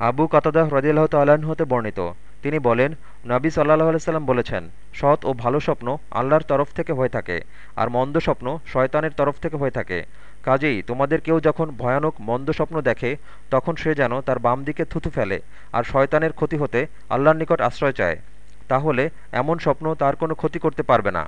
আবু কাতাদাহ রাজিল্লাহ তাল্লাহ্ন হতে বর্ণিত। তিনি বলেন, নাবি সাল্লাহ আলাইসাল্লাম বলেছেন, সৎ ও ভালো স্বপ্ন আল্লাহর তরফ থেকে হয়ে থাকে আর মন্দ স্বপ্ন শয়তানের তরফ থেকে হয়ে থাকে। কাজেই তোমাদের কেউ যখন ভয়ানক মন্দ স্বপ্ন দেখে, তখন সে যেন তার বাম দিকে থুতু ফেলে আর শয়তানের ক্ষতি হতে আল্লাহর নিকট আশ্রয় চায়। তাহলে এমন স্বপ্ন তার কোনো ক্ষতি করতে পারবে না।